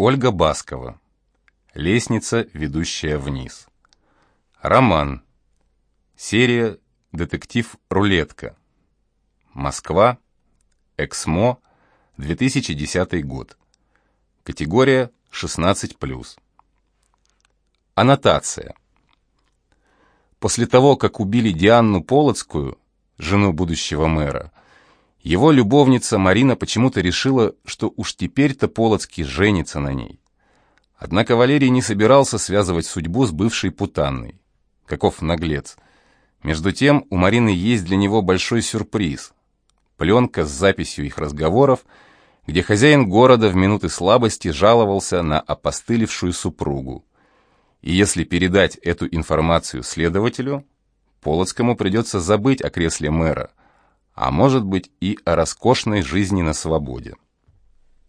Ольга Баскова. Лестница, ведущая вниз. Роман. Серия «Детектив Рулетка». Москва. Эксмо. 2010 год. Категория 16+. Аннотация. После того, как убили Дианну Полоцкую, жену будущего мэра, его любовница Марина почему-то решила, что уж теперь-то Полоцкий женится на ней. Однако Валерий не собирался связывать судьбу с бывшей путанной. Каков наглец. Между тем, у Марины есть для него большой сюрприз. Пленка с записью их разговоров, где хозяин города в минуты слабости жаловался на опостылевшую супругу. И если передать эту информацию следователю, Полоцкому придется забыть о кресле мэра, а может быть и о роскошной жизни на свободе.